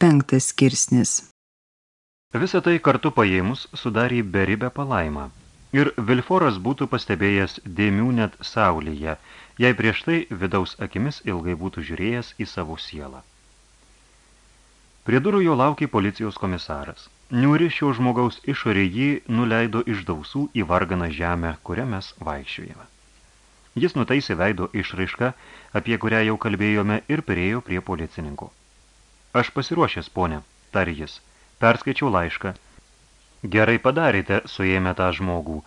Penktas skirsnis Visą tai kartu paėmus sudarė beribę palaimą. Ir Vilforas būtų pastebėjęs dėmių net saulėje, jei prieš tai vidaus akimis ilgai būtų žiūrėjęs į savo sielą. Prie durų jo laukė policijos komisaras. Niūri šio žmogaus išorė jį nuleido iš dausų į varganą žemę, kurią mes vaikščiojame. Jis nutaisė veido išraišką, apie kurią jau kalbėjome, ir priejo prie policininko. Aš pasiruošęs, ponė, tarė jis. Perskaičiau laišką. Gerai padarėte, suėmė tą žmogų.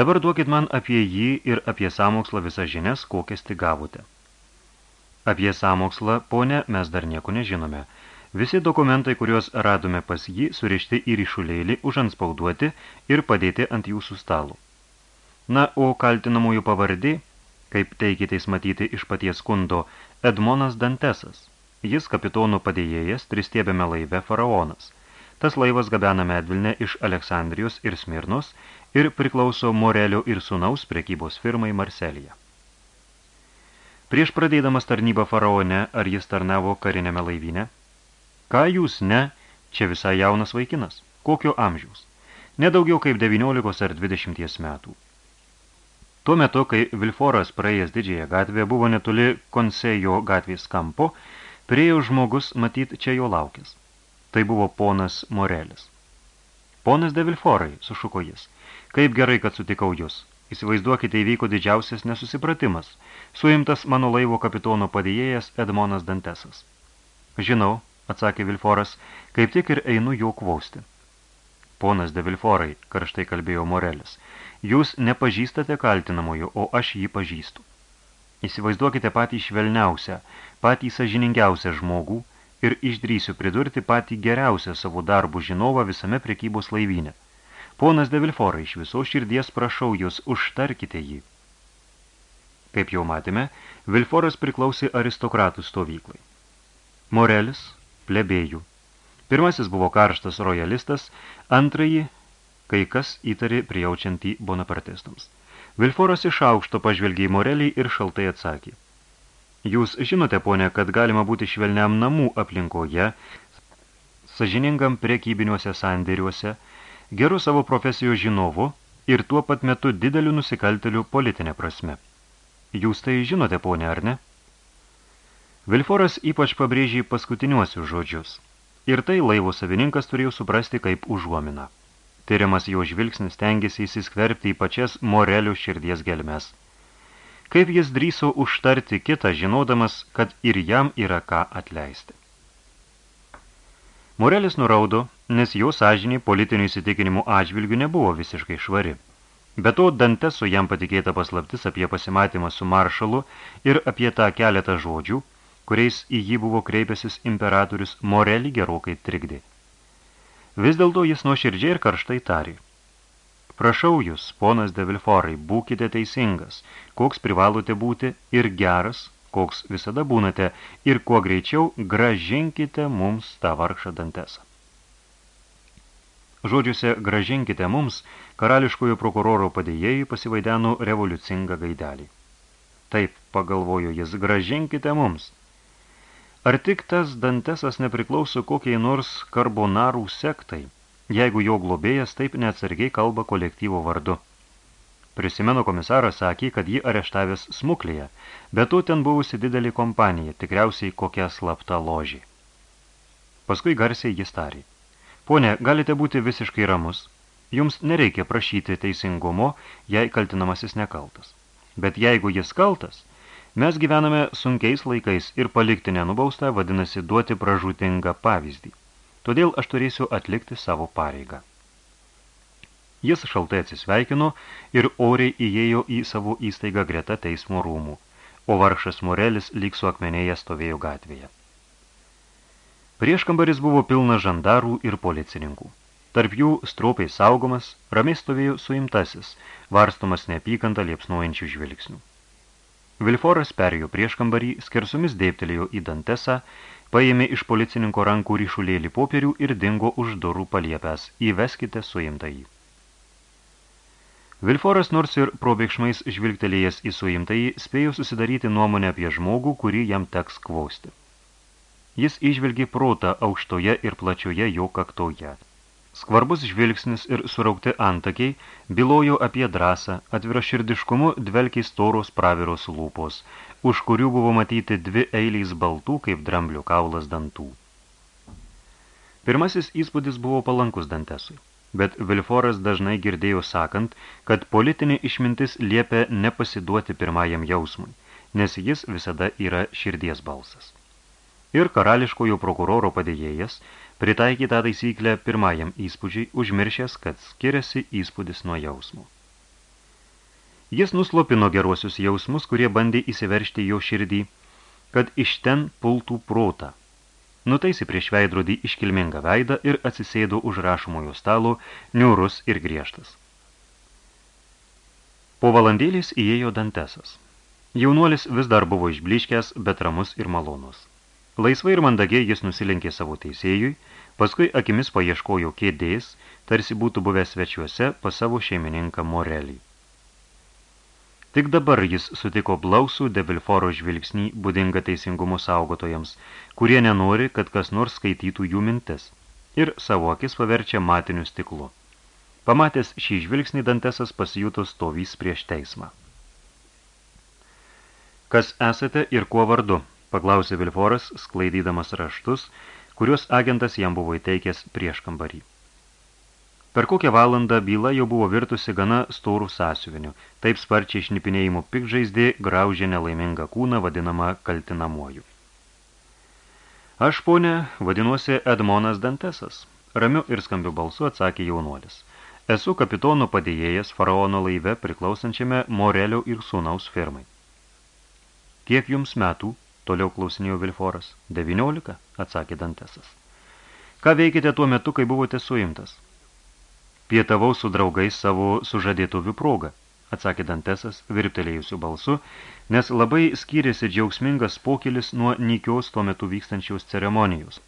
Dabar duokit man apie jį ir apie sąmokslą visas žinias, kokias tik gavote. Apie sąmokslą, ponė, mes dar nieko nežinome. Visi dokumentai, kuriuos radome pas jį, surišti į ryšulėlį, užanspauduoti ir padėti ant jūsų stalų. Na, o kaltinamųjų pavardė, kaip teikitės matyti iš paties kundo, Edmonas Dantesas. Jis kapitonų padėjėjas tristiebėme laive faraonas. Tas laivas gabena medvilnę iš Aleksandrijos ir Smirnos ir priklauso Morelio ir Sunaus prekybos firmai Marselija. Prieš pradėdamas tarnybą faraone, ar jis tarnavo karinėme laivyne? Ką jūs ne, čia visai jaunas vaikinas. Kokio amžiaus? Nedaugiau kaip 19 ar 20 metų. Tuo metu, kai Vilforas praėjęs didžiąją gatvę buvo netoli Konsejo gatvės kampo, Priejo žmogus, matyt, čia jo laukęs. Tai buvo ponas Morelis. Ponas de Vilforai, sušuko jis, kaip gerai, kad sutikau jūs. Įsivaizduokite, įvyko didžiausias nesusipratimas. Suimtas mano laivo kapitono padėjėjas Edmonas Dantesas. Žinau, atsakė Vilforas, kaip tik ir einu jo kvausti. Ponas de Vilforai, karštai kalbėjo Morelis, jūs nepažįstate kaltinamojo, o aš jį pažįstu. Įsivaizduokite patį švelniausią, patį sažiningiausią žmogų ir išdrysiu pridurti patį geriausią savo darbų žinovą visame prekybos laivyne. Ponas de Vilforai, iš viso širdies prašau jūs, užtarkite jį. Kaip jau matėme, Vilforas priklausė aristokratų stovyklai. Morelis – plebėjų. Pirmasis buvo karštas rojalistas, antrąjį – kai kas įtarė prijaučiantį bonapartistams. Vilforas iš aukšto pažvelgė į Morelį ir šaltai atsakė. Jūs žinote, ponė, kad galima būti švelniam namų aplinkoje, sažiningam prekybiniuose sandėriuose, geru savo profesijos žinovu ir tuo pat metu dideliu nusikalteliu politinė prasme. Jūs tai žinote, ponė, ar ne? Vilforas ypač pabrėžė paskutiniuosius žodžius. Ir tai laivo savininkas turėjo suprasti kaip užuominą. Tyriamas jo žvilgsnis tengiasi įsiskverbti į pačias morelių širdies gelmes. Kaip jis drįso užtarti kitą, žinodamas, kad ir jam yra ką atleisti. Morelis nuraudo, nes jo sąžinį politinių įsitikinimų atžvilgių nebuvo visiškai švari. Be to, Danteso jam patikėta paslaptis apie pasimatymą su maršalu ir apie tą keletą žodžių, kuriais į jį buvo kreipęsis imperatorius Morelį gerokai trikdė. Vis dėlto jis nuoširdžiai ir karštai tarė. Prašau jūs, ponas de Vilforai, būkite teisingas, koks privalote būti ir geras, koks visada būnate, ir kuo greičiau gražinkite mums tą vargšą dantesą. Žodžiuose gražinkite mums, karališkojo prokuroro padėjėjui pasivaideno revoliucingą gaidelį. Taip, pagalvojo jis, gražinkite mums – Ar tik tas Dantesas nepriklauso kokiai nors karbonarų sektai, jeigu jo globėjas taip neatsargiai kalba kolektyvo vardu? Prisimenu, komisaras sakė, kad jį areštavęs smuklėje, bet to ten buvusi didelį kompaniją, tikriausiai kokia slapta ložė. Paskui garsiai jis tarė. Pone, galite būti visiškai ramus. Jums nereikia prašyti teisingumo, jei kaltinamasis nekaltas. Bet jeigu jis kaltas, Mes gyvename sunkiais laikais ir palikti nenubaustą vadinasi duoti pražūtingą pavyzdį. Todėl aš turėsiu atlikti savo pareigą. Jis šaltai atsisveikino ir oriai įėjo į savo įstaigą greta teismo rūmų, o vargšas Morelis lyg su akmenėje stovėjo gatvėje. Prieškambaris buvo pilnas žandarų ir policininkų. Tarp jų stropiai saugomas, ramiai stovėjo suimtasis, varstomas neapykantą liepsnuojančių žvilgsnių. Vilforas perėjo prieš kambarį, skersumis dėptelėjo į Dantesą, paėmė iš policininko rankų ryšulėlį popierių ir dingo už durų paliepęs. Įveskite suimtąjį. Vilforas nors ir probėgšmais žvilgtelėjęs į suimtąjį, spėjo susidaryti nuomonę apie žmogų, kurį jam teks kvausti. jis išvelgė protą aukštoje ir plačioje jo kaktoje. Skvarbus žvilgsnis ir suraukti antakiai bylojo apie drąsą, atviraširdiškumu dvelkiai storos praviros lūpos, už kurių buvo matyti dvi eilės baltų kaip dramblių kaulas dantų. Pirmasis įspūdis buvo palankus Dantesui, bet Vilforas dažnai girdėjo sakant, kad politinė išmintis liepia nepasiduoti pirmajam jausmui, nes jis visada yra širdies balsas ir karališkojo prokuroro padėjėjas pritaikė tą taisyklę pirmajam įspūdžiai, užmiršęs, kad skiriasi įspūdis nuo jausmų. Jis nuslopino geruosius jausmus, kurie bandė įsiveršti jo širdį, kad iš ten pultų protą. Nutaisi prieš veidrodį iškilmingą veidą ir atsisėdo už rašomojo stalo, niūrus ir griežtas. Po valandėlės įėjo Dantesas. Jaunuolis vis dar buvo išbliškęs, bet ramus ir malonus. Laisvai ir mandagiai jis nusilenkė savo teisėjui, paskui akimis paieškojo kėdės, tarsi būtų buvęs svečiuose pas savo šeimininką Morelį. Tik dabar jis sutiko blausų de Vilforo žvilgsnį būdingą teisingumo saugotojams, kurie nenori, kad kas nors skaitytų jų mintis, ir savo akis paverčia matiniu stiklu. Pamatęs šį žvilgsnį Dantesas pasijuto stovys prieš teismą. Kas esate ir kuo vardu, paklausė Vilforas, sklaidydamas raštus, kuriuos agentas jam buvo įteikęs prieš kambarį. Per kokią valandą byla jau buvo virtusi gana storų sąsiuvinių, taip sparčiai šnipinėjimų pikžaizdė graužė nelaimingą kūną vadinamą kaltinamuoju. Aš, ponė, vadinuosi Edmonas Dantesas, ramiu ir skambiu balsu atsakė jaunuolis. Esu kapitono padėjėjas faraono laive priklausančiame Morelio ir sūnaus firmai. Kiek jums metų? Toliau klausinėjo Vilforas. 19, atsakė Dantesas. Ką veikite tuo metu, kai buvote suimtas? Pietavau su draugais savo sužadėtuvių progą, atsakė Dantesas virptelėjusiu balsu, nes labai skyrėsi džiaugsmingas pokylis nuo nykios tuo metu vykstančiaus ceremonijos.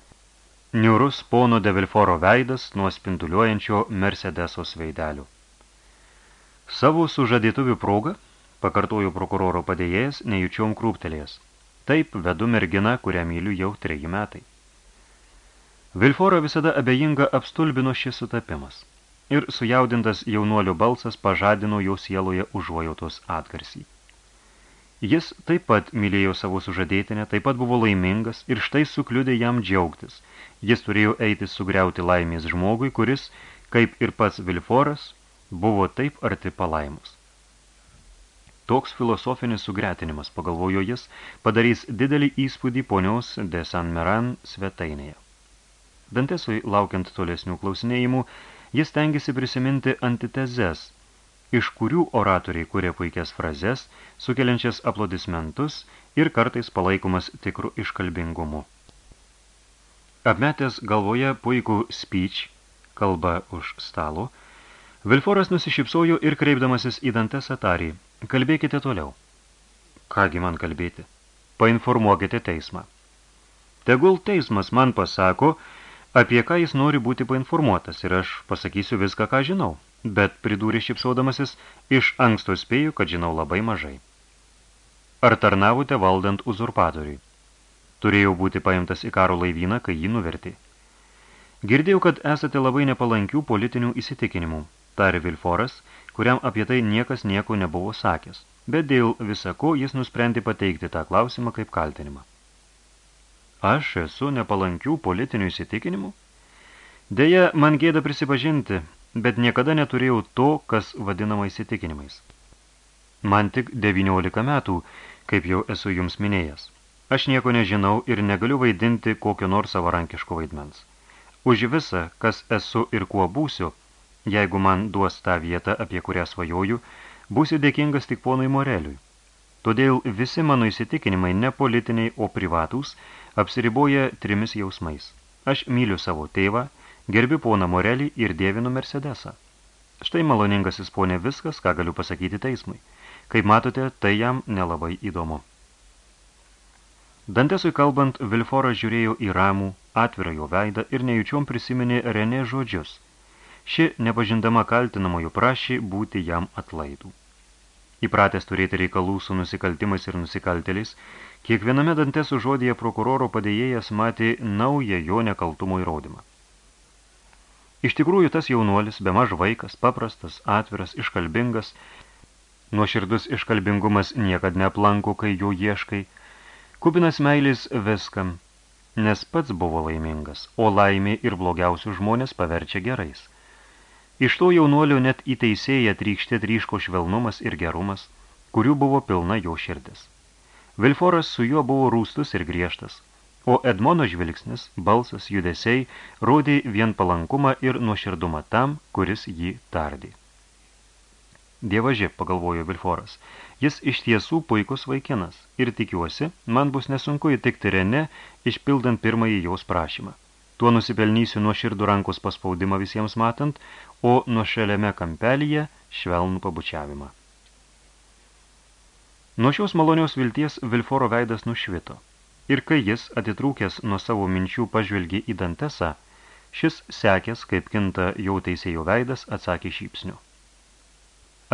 Niurus pono de Vilforo veidas nuo spinduliuojančio Mercedesos veidelių. Savo sužadėtuvių progą, pakartojo prokuroro padėjėjas, nejučiom krūptelėjęs. Taip vedu merginą, kurią myliu jau treji metai. Vilforo visada abejinga apstulbino šis sutapimas. Ir sujaudintas jaunuolio balsas pažadino jo sieloje užuojautos atgarsį. Jis taip pat mylėjo savo sužadėtinę, taip pat buvo laimingas ir štai sukliudė jam džiaugtis. Jis turėjo eiti sugriauti laimės žmogui, kuris, kaip ir pats Vilforas, buvo taip arti palaimus. Toks filosofinis sugretinimas, pagalvojo jis, padarys didelį įspūdį ponios de San Meran svetainėje. Dantesui, laukiant tolesnių klausinėjimų, jis tengiasi prisiminti antitezes, iš kurių oratoriai kuria puikias frazes, sukeliančias aplodismentus ir kartais palaikomas tikrų iškalbingumu. Apmetęs galvoje puikų speech, kalba už stalo, Vilforas nusišypsojo ir kreipdamasis į dantes atarį – Kalbėkite toliau. Kągi man kalbėti? Painformuokite teismą. Tegul teismas man pasako, apie ką jis nori būti painformuotas ir aš pasakysiu viską, ką žinau, bet pridūrė šipsaudamasis, iš anksto spėju, kad žinau labai mažai. Ar tarnavote valdant uzurpatoriui? Turėjau būti paimtas į karo laivyną, kai jį nuvertė. Girdėjau, kad esate labai nepalankių politinių įsitikinimų, tarė Vilforas, kuriam apie tai niekas nieko nebuvo sakęs, bet dėl visako jis nusprendė pateikti tą klausimą kaip kaltinimą. Aš esu nepalankių politinių įsitikinimų? Deja, man gėda prisipažinti, bet niekada neturėjau to, kas vadinama įsitikinimais. Man tik 19 metų, kaip jau esu jums minėjęs. Aš nieko nežinau ir negaliu vaidinti kokio nors savarankiško vaidmens. Už visą, kas esu ir kuo būsiu, Jeigu man duos tą vietą, apie kurią svajoju, būsiu dėkingas tik ponui Moreliui. Todėl visi mano įsitikinimai ne politiniai, o privatūs, apsiriboja trimis jausmais. Aš myliu savo tėvą, gerbiu poną Morelį ir dievinu Mercedesą. Štai maloningasis ponė viskas, ką galiu pasakyti teismui. Kaip matote, tai jam nelabai įdomu. Dantesui kalbant, Vilforas žiūrėjo į ramų, atvirą jo veidą ir nejučiom prisiminė Renė žodžius – Ši, nepažindama kaltinamųjų, prašė būti jam atlaidų. Įpratęs turėti reikalų su nusikaltimais ir nusikaltėliais, Kiekviename Dantesų žodėje prokuroro padėjėjas matė naują jo nekaltumo įrodymą. Iš tikrųjų, tas jaunuolis, be maž vaikas, paprastas, atviras, iškalbingas, nuoširdus iškalbingumas niekad neaplanko, kai jo ieškai, kupinas meilės viskam, nes pats buvo laimingas, o laimė ir blogiausius žmonės paverčia gerais. Iš to jaunuolio net į teisėją trykštė tryško švelnumas ir gerumas, kurių buvo pilna jo širdis. Vilforas su juo buvo rūstus ir griežtas, o Edmono žvilgsnis, balsas, judesiai rodė vien palankumą ir nuoširdumą tam, kuris jį tardė. Dievaži, pagalvojo Vilforas, jis iš tiesų puikus vaikinas ir tikiuosi, man bus nesunku įtikti Rene, išpildant pirmąjį jaus prašymą. Tuo nusipelnysiu nuo širdų rankos paspaudimą visiems matant, o nuo šaliame kampelyje švelnų pabučiavimą. Nuo šios malonios vilties Vilforo veidas nušvito. Ir kai jis, atitrūkęs nuo savo minčių, pažvelgė į Dantesą, šis sekęs, kaip kinta jau teisėjo veidas, atsakė šypsniu.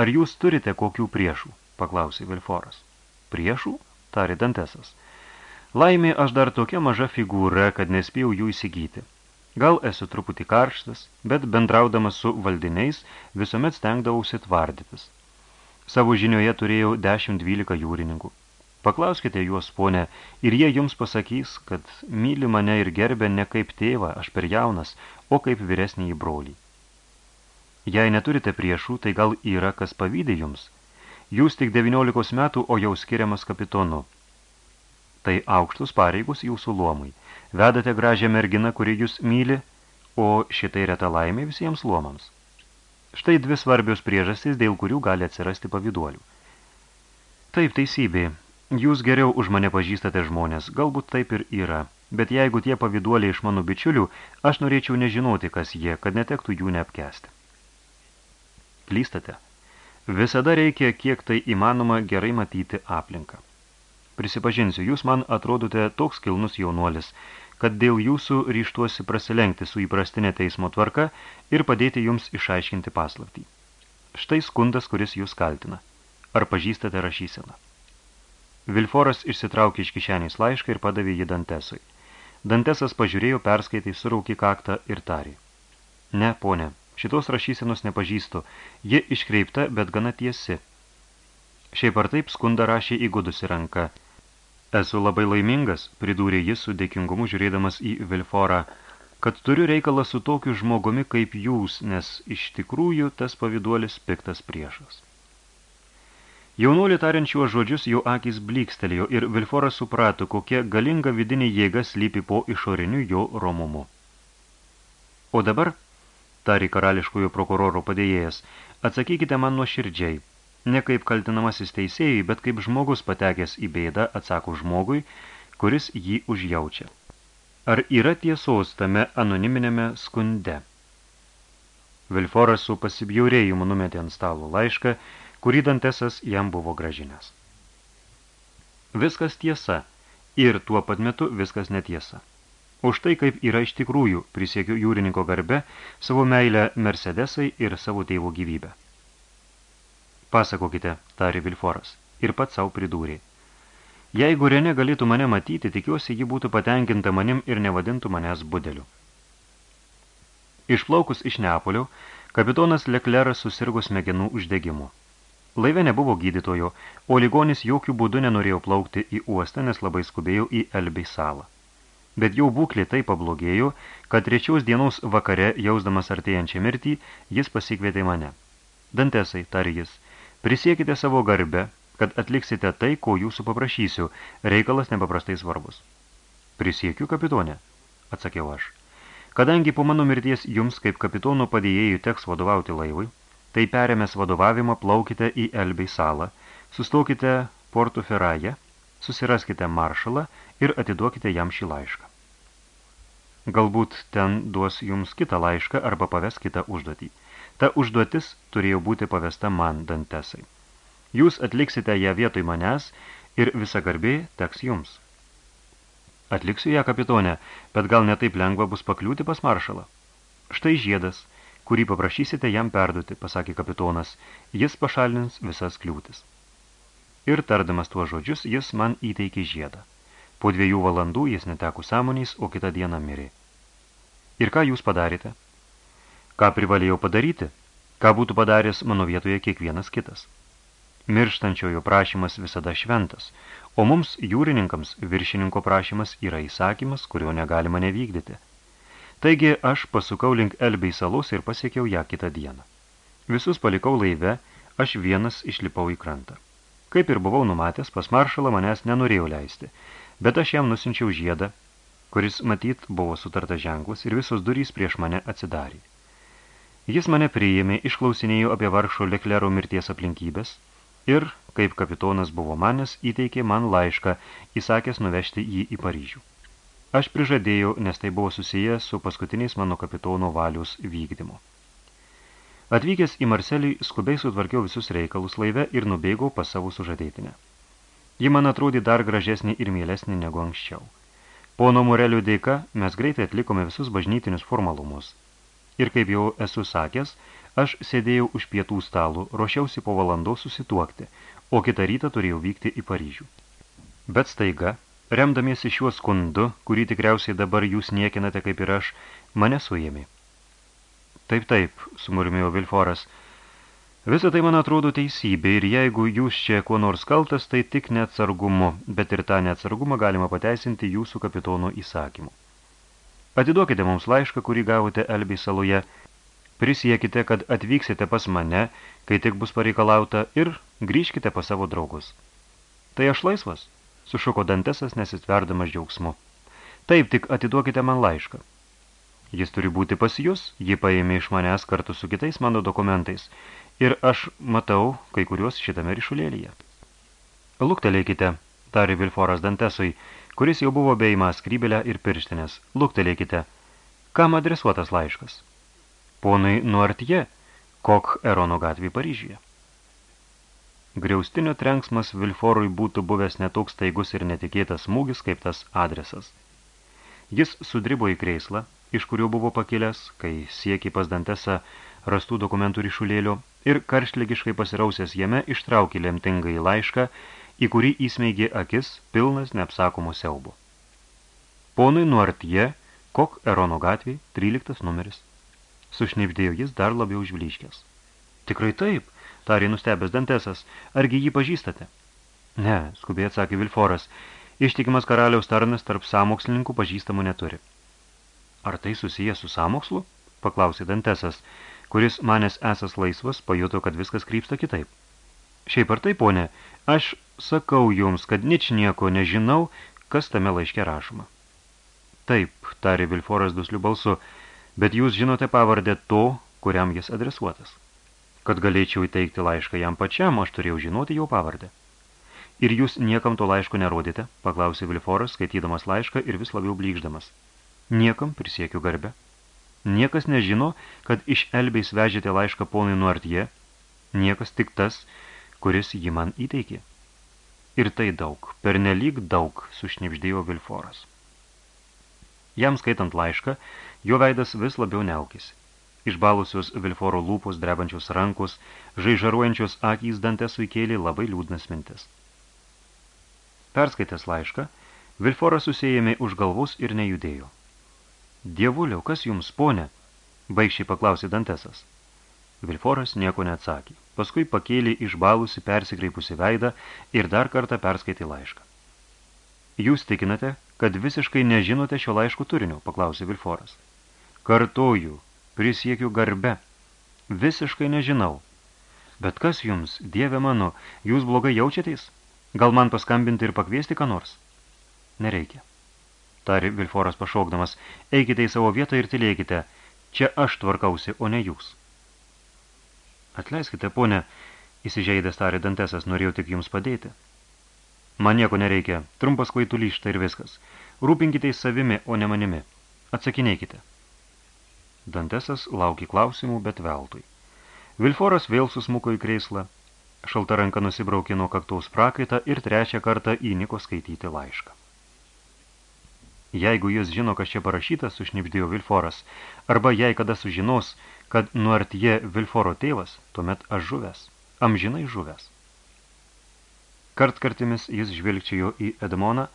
Ar jūs turite kokių priešų? paklausė Vilforas. Priešų? tarė Dantesas. Laimė aš dar tokia maža figūra, kad nespėjau jų įsigyti. Gal esu truputį karštas, bet bendraudamas su valdiniais visuomet stengdavausi tvardytis. Savo žinioje turėjau 10-12 jūrininkų. Paklauskite juos, ponė, ir jie jums pasakys, kad myli mane ir gerbė ne kaip tėvą, aš per jaunas, o kaip vyresnį į brolį. Jei neturite priešų, tai gal yra kas pavydė jums. Jūs tik 19 metų, o jau skiriamas kapitonu. Tai aukštus pareigus jūsų luomui. Vedate gražią merginą, kuri jūs myli, o šitai reta laimė visiems luomams. Štai dvi svarbios priežastys, dėl kurių gali atsirasti paviduolių. Taip, teisybė. Jūs geriau už mane pažįstate žmonės, galbūt taip ir yra. Bet jeigu tie paviduoliai iš mano bičiulių, aš norėčiau nežinoti, kas jie, kad netektų jų neapkesti. Klystate. Visada reikia, kiek tai įmanoma, gerai matyti aplinką. Prisipažinsiu, jūs man atrodote toks kilnus jaunuolis, kad dėl jūsų ryštuosi prasilenkti su įprastinė teismo tvarka ir padėti jums išaiškinti paslaptį. Štai skundas, kuris jūs kaltina. Ar pažįstate rašyseną? Vilforas išsitraukė iš kišenės laišką ir padavė jį Dantesui. Dantesas pažiūrėjo, perskaitai, suraukė kaktą ir tarė. Ne, ponė, šitos rašysenos nepažįstu, ji iškreipta, bet gana tiesi. Šiaip ar taip skundą rašė įgudusi ranka – Esu labai laimingas, pridūrė jis su dėkingumu žiūrėdamas į Vilforą, kad turiu reikalą su tokiu žmogumi kaip jūs, nes iš tikrųjų tas paviduolis piktas priešas. Jaunuolį tariančiuo žodžius jo akis blykstelėjo ir Vilforas suprato, kokia galinga vidinė jėga slypi po išoriniu jo romumu. O dabar, tari karališkojo prokuroro padėjėjas, atsakykite man nuo širdžiai, Ne kaip kaltinamasis teisėjai, bet kaip žmogus patekęs į bėdą atsako žmogui, kuris jį užjaučia. Ar yra tiesos tame anoniminėme skunde? Vilforas su pasibjaurėjimu numetė ant stalo laišką, kurį Dantesas jam buvo gražinęs. Viskas tiesa ir tuo pat metu viskas netiesa. Už tai, kaip yra iš tikrųjų, prisiekiu jūrininko garbe, savo meilę Mercedesai ir savo tėvo gyvybę. Pasakokite, tarė Vilforas, ir pats savo pridūrė. Jeigu Renė galėtų mane matyti, tikiuosi, ji būtų patenkinta manim ir nevadintų manęs budeliu. Išplaukus iš Neapolio, kapitonas Lekleras susirgo smegenų uždegimu. Laive nebuvo gydytojo, o ligonis jokių būdų nenorėjo plaukti į uostą, nes labai skubėjo į Elbei salą. Bet jau būklė tai pablogėjo, kad trečiaus dienos vakare, jausdamas artėjančią mirtį, jis pasikvietė mane. Dantesai, tarė jis, Prisiekite savo garbę, kad atliksite tai, ko jūsų paprašysiu, reikalas nepaprastai svarbus. Prisiekiu, kapitonė, atsakiau aš. Kadangi po mano mirties jums kaip kapitono padėjėjų teks vadovauti laivui, tai perėmės vadovavimą plaukite į Elbei salą, sustokite Porto Feraje, susiraskite maršalą ir atiduokite jam šį laišką. Galbūt ten duos jums kitą laišką arba paves kitą užduotį. Ta užduotis turėjo būti pavesta man, Dantesai. Jūs atliksite ją vietoj manęs ir visa garbė teks jums. Atliksiu ją, kapitonė, bet gal netaip lengva bus pakliūti pas maršalą. Štai žiedas, kurį paprašysite jam perduoti, pasakė kapitonas, jis pašalins visas kliūtis. Ir tardamas tuos žodžius, jis man įteikė žiedą. Po dviejų valandų jis neteko sąmoniais, o kitą dieną mirė. Ir ką jūs padarėte? Ką privalėjau padaryti? Ką būtų padaręs mano vietoje kiekvienas kitas? Mirštančiojo prašymas visada šventas, o mums, jūrininkams, viršininko prašymas yra įsakymas, kurio negalima nevykdyti. Taigi aš pasukau link Elbei salos ir pasiekiau ją kitą dieną. Visus palikau laive, aš vienas išlipau į krantą. Kaip ir buvau numatęs, pas maršalą manęs nenorėjau leisti, bet aš jam nusinčiau žiedą, kuris matyt buvo sutartas ženklas ir visos durys prieš mane atsidarė. Jis mane priėmė, išklausinėjo apie vargšo Leklero mirties aplinkybės – ir, kaip kapitonas buvo manęs, įteikė man laišką, įsakęs nuvežti jį į Paryžių. Aš prižadėjau, nes tai buvo susiję su paskutiniais mano kapitono valius vykdymu. Atvykęs į Marselį, skubiai sutvarkiau visus reikalus laive ir nubėgau pas savo sužadėtinę. Ji man atrodė dar gražesnė ir mielesnė negu anksčiau. Pono Morelio dėka mes greitai atlikome visus bažnytinius formalumus. Ir kaip jau esu sakęs, Aš sėdėjau už pietų stalų, ruošiausi po valandos susituokti, o kitą rytą turėjau vykti į Paryžių. Bet staiga, remdamiesi šiuo skundu, kurį tikriausiai dabar jūs niekinate kaip ir aš, mane suėmė. Taip, taip, sumurmėjo Vilforas. Visą tai man atrodo teisybė ir jeigu jūs čia kuo nors kaltas, tai tik neatsargumu, bet ir tą neatsargumą galima pateisinti jūsų kapitono įsakymu. Atiduokite mums laišką, kurį gavote Elbei saloje, Prisiekite, kad atvyksite pas mane, kai tik bus pareikalauta, ir grįžkite pas savo draugus. Tai aš laisvas, sušuko Dantesas nesitverdamas džiaugsmu. Taip, tik atiduokite man laišką. Jis turi būti pas jūs, jį paėmė iš manęs kartu su kitais mano dokumentais, ir aš matau kai kuriuos šitame ryšulėlyje. Luktelėkite, tarė Vilforas Dantesui, kuris jau buvo beima skrybelę ir pirštinės. Luktelėkite, kam adresuotas laiškas? ponai Nuartie, Kok Erono gatvį Paryžiuje. Griaustinio trenksmas Vilforui būtų buvęs netoks taigus ir netikėtas smūgis kaip tas adresas. Jis sudribo į kreislą, iš kurio buvo pakilęs, kai siekė pas Dantesą rastų dokumentų ryšulėlio ir karštlygiškai pasirausęs jame ištraukė lemtingai laišką, į kurį įsmeigė akis pilnas neapsakomų siaubo. Ponui Nuartie, Kok Erono gatvė, 13 numeris sušnipdėjo jis dar labiau žvlyškęs. Tikrai taip, tarė nustebęs Dantesas, argi jį pažįstate? Ne, skubiai atsakė Vilforas, ištikimas karaliaus tarnas tarp samokslininkų pažįstamų neturi. Ar tai susiję su samokslu? paklausė Dantesas, kuris manęs esas laisvas pajuto, kad viskas krypsta kitaip. Šiaip ar taip, ponė, aš sakau jums, kad nič nieko nežinau, kas tame laiške rašoma. Taip, tarė Vilforas dusliu balsu, bet jūs žinote pavardę to, kuriam jis adresuotas. Kad galėčiau įteikti laišką jam pačiam, aš turėjau žinoti jo pavardę. Ir jūs niekam to laiško nerodėte, paklausė Vilforas, skaitydamas laišką ir vis labiau blykždamas. Niekam prisiekiu garbę. Niekas nežino, kad iš Elbeis vežėte laišką ponui Nuartie, niekas tik tas, kuris jį man įteikė. Ir tai daug, pernelyg daug, sušnipždėjo Vilforas. Jam skaitant laišką, Jo veidas vis labiau neaukėsi. Išbalusios Vilforo lūpos, drebančios rankos, žaižaruojančios akys Dantesui kėlė labai liūdnas mintis. Perskaitęs laišką, Vilforas susijėmė už galvos ir nejudėjo. Dievuliau, kas jums, ponė? Baigščiai paklausė Dantesas. Vilforas nieko neatsakė. Paskui pakėlė išbalusi persikreipusi veidą ir dar kartą perskaitė laišką. Jūs tikinate, kad visiškai nežinote šio laiško turinio, paklausė Vilforas. Kartoju, prisiekiu garbe. Visiškai nežinau. Bet kas jums, dieve mano, jūs blogai jaučiatės? Gal man paskambinti ir pakviesti ką nors? Nereikia. Tari Vilforas pašokdamas, eikite į savo vietą ir tylėkite. Čia aš tvarkausi, o ne jūs. Atleiskite, ponė, įsižeidęs tarė Dantesas, norėjau tik jums padėti. Man nieko nereikia, trumpas kvaitulys, tai ir viskas. Rūpinkite į savimi, o ne manimi. Atsakinėkite. Dantesas laukė klausimų, bet veltui. Vilforas vėl susmuko į kreislą. Šalta ranka nusibraukė nuo kaktaus prakaitą ir trečią kartą įniko skaityti laišką. Jeigu jis žino, kas čia parašytas, sušnipždėjo Vilforas, arba jei kada sužinos, kad nuartie Vilforo tėvas, tuomet aš žuvęs, amžinai žuvęs. Kartkartimis jis žvilgčiojo į Edmoną,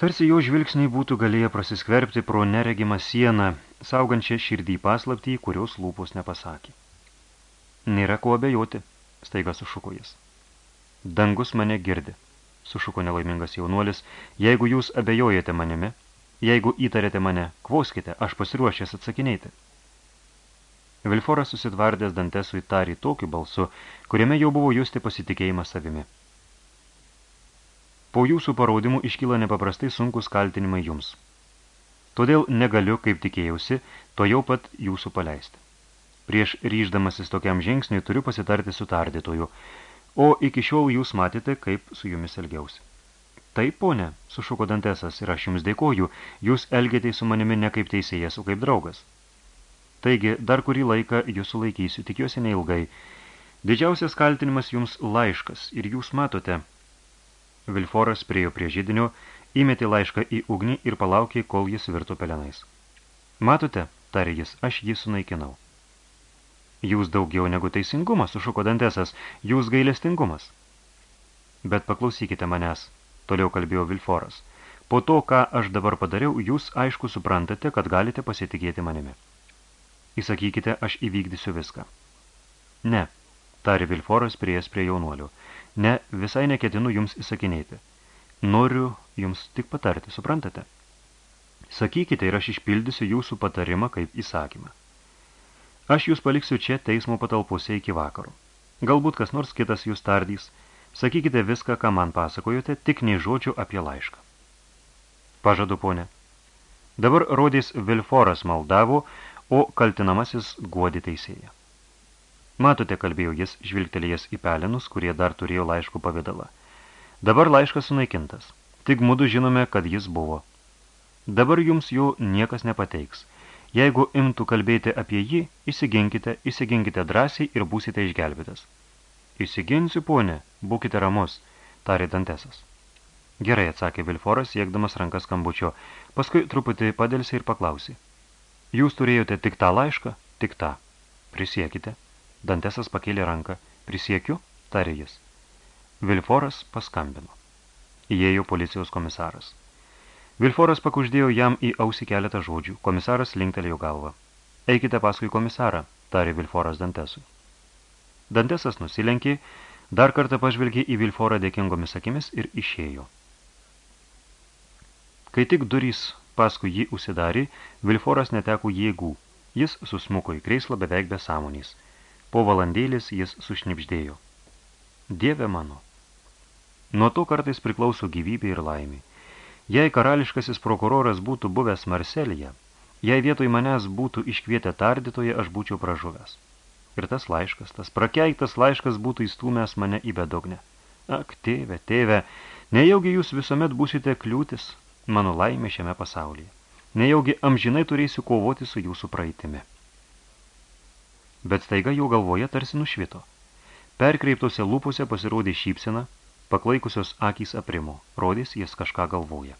tarsi jo žvilgsniai būtų galėję prasiskverbti pro neregimą sieną, saugančią širdį paslaptį, kurios lūpos nepasakė. Nėra ko abejoti, staiga sušuko jis. Dangus mane girdi, sušuko nelaimingas jaunuolis, jeigu jūs abejojate manimi, jeigu įtarėte mane, kvoskite, aš pasiruošęs atsakinėti. Vilforas susitvardęs Dantesui tarį tokiu balsu, kuriame jau buvo justi pasitikėjimą savimi. Po jūsų paraudimų iškyla nepaprastai sunkus kaltinimai jums. Todėl negaliu, kaip tikėjausi, to jau pat jūsų paleisti. Prieš ryždamasis tokiam žingsniui turiu pasitarti su tardytoju, o iki šiol jūs matėte, kaip su jumis elgiausi. Taip, ponė, sušuko Dantesas, ir aš jums dėkoju, jūs elgėtei su manimi ne kaip teisėjas, o kaip draugas. Taigi, dar kurį laiką jūs sulaikysiu, tikiuosi neilgai. Didžiausias kaltinimas jums laiškas, ir jūs matote. Vilforas priejo prie žydinio, įmetė laišką į ugnį ir palaukė, kol jis virto pelenais. Matote, tarė jis, aš jį sunaikinau. Jūs daugiau negu teisingumas, sušuko Dantesas, jūs gailestingumas. Bet paklausykite manęs, toliau kalbėjo Vilforas. Po to, ką aš dabar padariau, jūs aišku suprantate, kad galite pasitikėti manimi. Įsakykite, aš įvykdysiu viską. Ne, tarė Vilforas prieės prie jaunuolių. Ne, visai neketinu jums įsakinėti. Noriu jums tik patarti, suprantate? Sakykite ir aš išpildysiu jūsų patarimą kaip įsakymą. Aš jūs paliksiu čia teismo patalpose iki vakaro. Galbūt kas nors kitas jūs tardys. Sakykite viską, ką man pasakojote, tik nei žodžių apie laišką. Pažadu, ponė. Dabar rodys Vilforas maldavo, o kaltinamasis guodi teisėją. Matote, kalbėjo jis, žvilgtelėjęs į pelenus, kurie dar turėjo laiškų pavidalą. Dabar laiškas sunaikintas. Tik mudu žinome, kad jis buvo. Dabar jums jo niekas nepateiks. Jeigu imtų kalbėti apie jį, įsiginkite, įsiginkite drąsiai ir būsite išgelbėtas. Įsiginsiu, ponė, būkite ramus, tarė Dantesas. Gerai, atsakė Vilforas, siekdamas rankas skambučio, paskui truputį padėlsi ir paklausė. Jūs turėjote tik tą laišką? Tik tą. Prisiekite. Dantesas pakėlė ranką. Prisiekiu, tarė jis. Vilforas paskambino. Įėjo policijos komisaras. Vilforas pakuždėjo jam į ausį keletą žodžių. Komisaras linktelėjo galvą. Eikite paskui komisarą, tarė Vilforas Dantesui. Dantesas nusilenkė, dar kartą pažvelgė į Vilforą dėkingomis akimis ir išėjo. Kai tik durys paskui jį užsidarė, Vilforas neteko jėgų. Jis susmuko į kreislą beveik be sąmonės. Po valandėlis jis sušnipždėjo. Dieve mano. Nuo to kartais priklauso gyvybė ir laimė. Jei karališkasis prokuroras būtų buvęs Marselėje, jei vietoj manęs būtų iškvietę tardytoje, aš būčiau pražuvęs. Ir tas laiškas, tas prakeiktas laiškas būtų įstūmęs mane į bedugnę. Ak, tėve, tėve, nejaugi jūs visuomet būsite kliūtis, mano laimė šiame pasaulyje. Nejaugi amžinai turėsiu kovoti su jūsų praeitimi. Bet staiga jau galvoje tarsi nušvito. Perkreiptose lūpose pasirodė šypsena, paklaikusios akys aprimo, rodės jis kažką galvoja.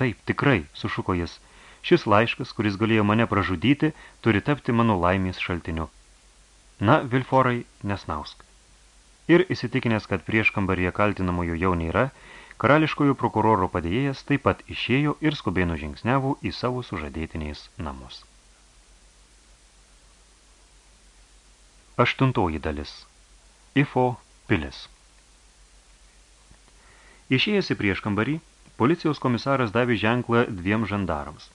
Taip, tikrai, sušuko jis, šis laiškas, kuris galėjo mane pražudyti, turi tapti mano laimės šaltiniu. Na, Vilforai, nesnausk. Ir įsitikinęs, kad prieš kambaryje kaltinamojo jau nėra, Karališkojo prokuroro padėjėjas taip pat išėjo ir skubiai nužingsniavo į savo sužadėtiniais namus. Aštuntoji dalis. Ifo pilis. Išėjęs į prieškambarį, policijos komisaras davė ženklą dviem žandarams.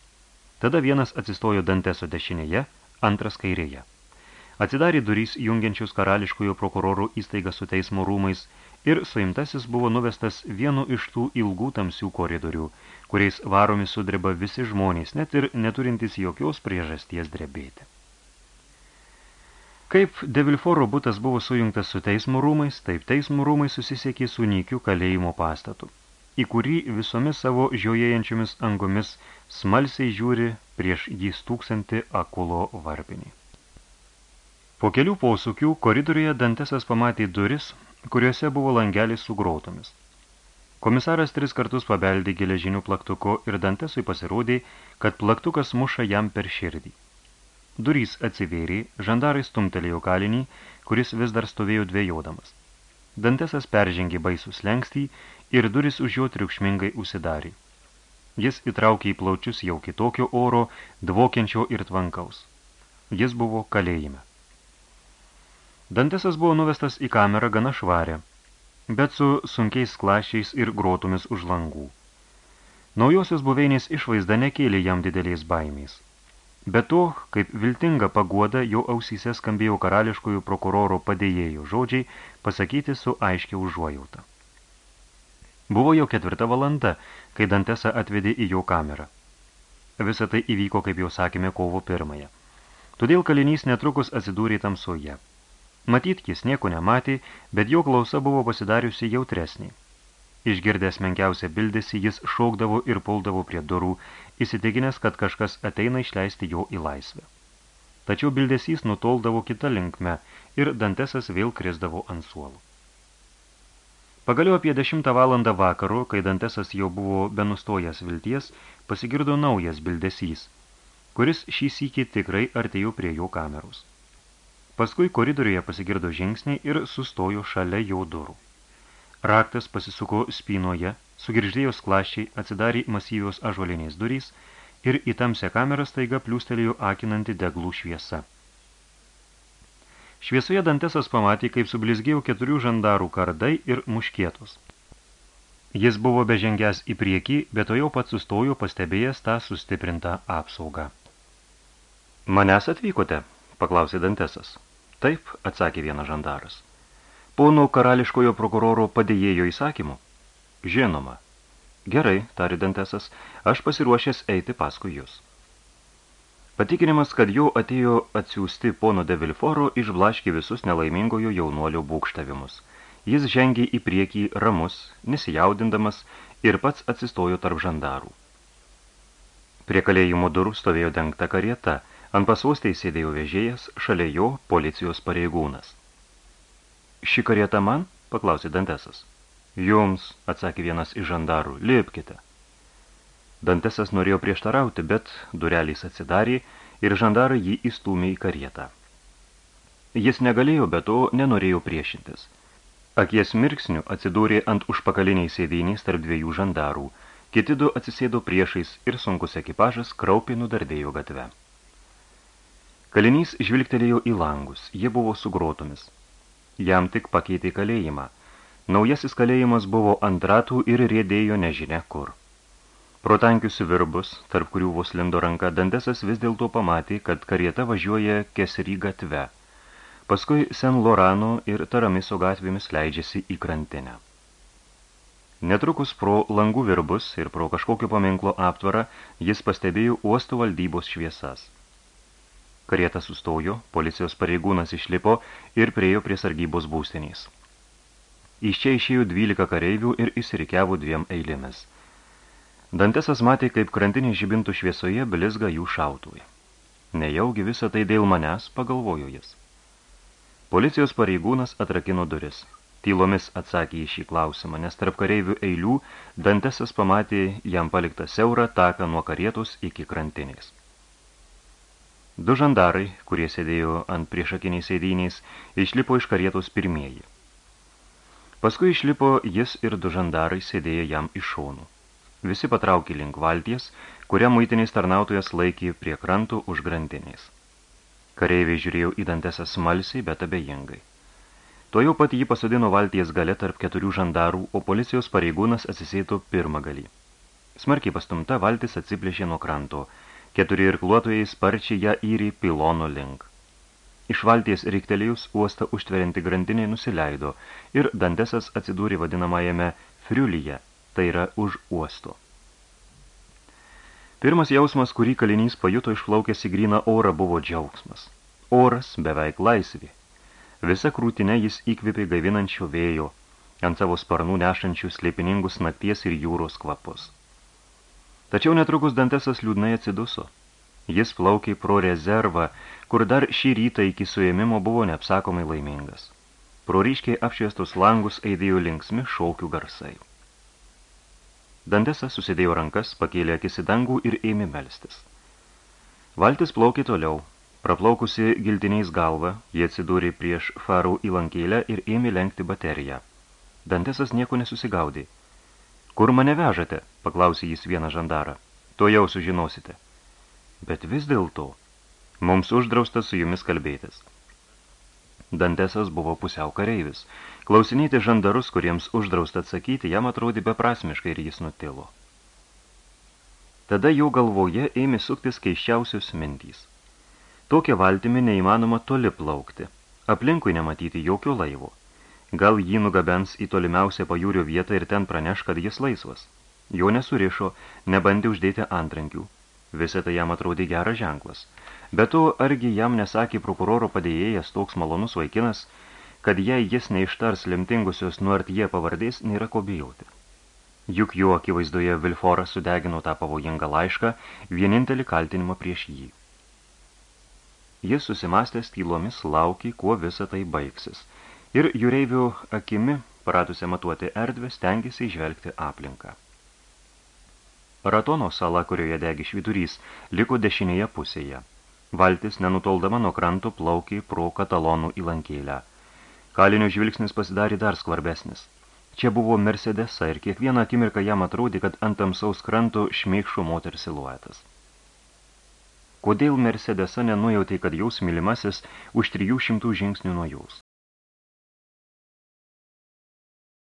Tada vienas atsistojo Danteso dešinėje, antras kairėje. Atsidarė durys jungiančius karališkojo prokurorų įstaigą su teismo rūmais ir suimtasis buvo nuvestas vienu iš tų ilgų tamsių koridorių, kuriais varomi sudreba visi žmonės, net ir neturintys jokios priežasties drebėti. Kaip Devilforo butas buvo sujungtas su teismo rūmais, taip teismo rūmai susisiekė su nykiu kalėjimo pastatu, į kurį visomis savo žiojėjančiomis angomis smalsiai žiūri prieš jį stūksantį akulo varpinį. Po kelių pausukių koridoriuje Dantesas pamatė duris, kuriuose buvo langelis su grotomis. Komisaras tris kartus pabeldė geležinių plaktuku ir Dantesui pasirodė, kad plaktukas muša jam per širdį. Durys atsivėrė, žandarai stumtelėjo kalinį, kuris vis dar stovėjo dviejodamas. Dantesas peržengė baisų slengstį ir duris už jo triukšmingai užsidarė. Jis įtraukė į plaučius jau kitokio oro, dvokiančio ir tvankaus. Jis buvo kalėjime. Dantesas buvo nuvestas į kamerą gana švarę, bet su sunkiais klašiais ir grotomis už langų. Naujosios buveinės išvaizda nekėlė jam didelės baimės. Be to, kaip viltinga paguoda, jo ausyse skambėjo karališkojų prokuroro padėjėjo žodžiai, pasakyti su aiškia užuojauta. Buvo jau ketvirta valanda, kai Dantesa atvedė į jo kamerą. Visa tai įvyko, kaip jau sakėme, kovo pirmąją. Todėl kalinys netrukus atsidūrė tamsoje. Matyt, jis nieko nematė, bet jo klausa buvo pasidariusi jautresnė. Išgirdęs menkiausią bildėsi, jis šaukdavo ir puldavo prie durų, įsitikinęs, kad kažkas ateina išleisti jo į laisvę. Tačiau bildesys nutoldavo kitą linkme ir Dantesas vėl krisdavo ant suolų. Pagaliau apie 10 valandą vakaro, kai Dantesas jau buvo benustojęs vilties, pasigirdo naujas bildesys, kuris šį sykį tikrai artėjo prie jo kameros. Paskui koridoriuje pasigirdo žingsniai ir sustojo šalia jo durų. Raktas pasisuko spynoje, sugirždėjo sklaščiai, atsidarė masyvios ažuolinės durys ir į tamsią kamerą staiga pliūstelėjo akinanti deglų šviesa. Šviesoje Dantesas pamatė, kaip sublizgėjo keturių žandarų kardai ir muškietos. Jis buvo bežengęs į priekį, bet to jau pats sustojo pastebėjęs tą sustiprintą apsaugą. Manęs atvykote, paklausė Dantesas. Taip, atsakė vienas žandaras. Pono karališkojo prokuroro padėjėjo įsakymu? Žinoma. Gerai, tari Dantesas, aš pasiruošęs eiti paskui jūs. Patikinimas, kad jau atėjo atsiųsti pono de Vilforo, išblaškė visus nelaimingojo jaunuolio būkštavimus. Jis žengė į priekį ramus, nesijaudindamas ir pats atsistojo tarp žandarų. Prie kalėjimo durų stovėjo dengta karieta, ant pasuostei sėdėjo vežėjas, šalia jo policijos pareigūnas. Ši karieta man? paklausė Dantesas. Jums, atsakė vienas iš žandarų, lipkite. Dantesas norėjo prieštarauti, bet durelys atsidarė ir žandarai jį įstūmė į karietą. Jis negalėjo, bet to nenorėjo priešintis. Akies mirksnių atsidūrė ant užpakaliniai sėdynės tarp dviejų žandarų, kiti du atsisėdo priešais ir sunkus ekipažas kraupiai nudardėjo gatve. Kalinys žvilgtelėjo į langus, jie buvo su grotomis jam tik pakeitė kalėjimą. Naujasis kalėjimas buvo ant ratų ir rėdėjo nežinia kur. Pro tankius virbus, tarp kurių vos lindo ranka, Dantesas vis dėlto pamatė, kad karieta važiuoja Kesry gatve. Paskui Sen Lorano ir Taramiso gatvėmis leidžiasi į krantinę. Netrukus pro langų virbus ir pro kažkokio paminklo aptvarą jis pastebėjo uosto valdybos šviesas. Karieta sustojo, policijos pareigūnas išlipo ir priejo prie sargybos būstinės. Iš čia išėjo 12 kareivių ir įsirikiavo dviem eilėmis. Dantesas matė, kaip krantinė žibintų šviesoje blizga jų šautuvai. Nejaugi visą tai dėl manęs, pagalvojo jis. Policijos pareigūnas atrakino duris. Tylomis atsakė į šį klausimą, nes tarp kareivių eilių Dantesas pamatė jam paliktą siaurą taką nuo karietos iki krantinės. Du žandarai, kurie sėdėjo ant priešakiniais sėdynės, išlipo iš karietos pirmieji. Paskui išlipo jis ir du žandarai sėdėjo jam iš šonų. Visi patraukė link valties, kurią muitinės tarnautojas laikė prie krantų už grandinės. Kareiviai žiūrėjo į dantesą smalsiai, bet abejingai. To jau pat jį pasodino valties gale tarp keturių žandarų, o policijos pareigūnas atsisėto pirmą galį. Smarkiai pastumta valtis atsiplėšė nuo kranto – Keturi irkluotojai sparčiai ją įrį pilono link. Iš valties riktelėjus uostą užtverinti grandinė nusileido ir Dantesas atsidūrė vadinamajame friulyje, tai yra už uosto. Pirmas jausmas, kurį kalinys pajuto išplaukęs į gryną orą, buvo džiaugsmas. Oras beveik laisvi. Visa krūtinė jis įkvėpė gaivinančio vėjo, ant savo sparnų nešančių slėpiningus nakties ir jūros kvapus. Tačiau netrukus Dantesas liūdnai atsiduso. Jis plaukė pro rezervą, kur dar šį rytą iki suėmimo buvo neapsakomai laimingas. Pro ryškiai apšviestus langus eidėjo linksmi šaukių garsai. Dantesas susidėjo rankas, pakėlė akis į dangų ir ėmė melstis. Valtis plaukė toliau. Praplaukusi giltiniais galvą, jie atsidūrė prieš farų įlankėlę ir ėmė lenkti bateriją. Dantesas nieko nesusigaudė. Kur mane vežate? Paklausė jis vieną žandarą. To jau sužinosite. Bet vis dėlto, mums uždrausta su jumis kalbėtis. Dantesas buvo pusiau kareivis. Klausinėti žandarus, kuriems uždrausta atsakyti, jam atrodė beprasmiškai ir jis nutilo. Tada jo galvoje ėmė suktis keiščiausios mintys. Tokia valtimi neįmanoma toli plaukti. Aplinkui nematyti jokio laivo. Gal jį nugabens į tolimiausią pajūrio vietą ir ten praneš, kad jis laisvas. Jo nesurišo, nebandė uždėti antrankių. Visą tai jam atrodė geras ženklas. Bet to argi jam nesakė prokuroro padėjėjas toks malonus vaikinas, kad jei jis neištars lemtingusios nuartie pavardės, nėra ko bijoti. Juk jo akivaizdoje Vilforas sudegino tą pavojingą laišką, vienintelį kaltinimą prieš jį. Jis susimastęs tylomis laukė, kuo visa tai baigsis. Ir jūreivių akimi, pratusią matuoti erdvę, stengiasi išvelgti aplinką. Ratono sala, kurioje degi švidurys, liko dešinėje pusėje. Valtis, nenutoldama nuo kranto, plaukė pro katalonų įlankėlę. Kalinio žvilgsnis pasidarė dar skvarbesnis. Čia buvo Mercedesa ir kiekvieną akimirką jam atrodė, kad ant tamsaus kranto šmėkšo moters siluetas. Kodėl Mercedesa nenujautė, kad jūs mylimasis už 300 žingsnių nuo jūs?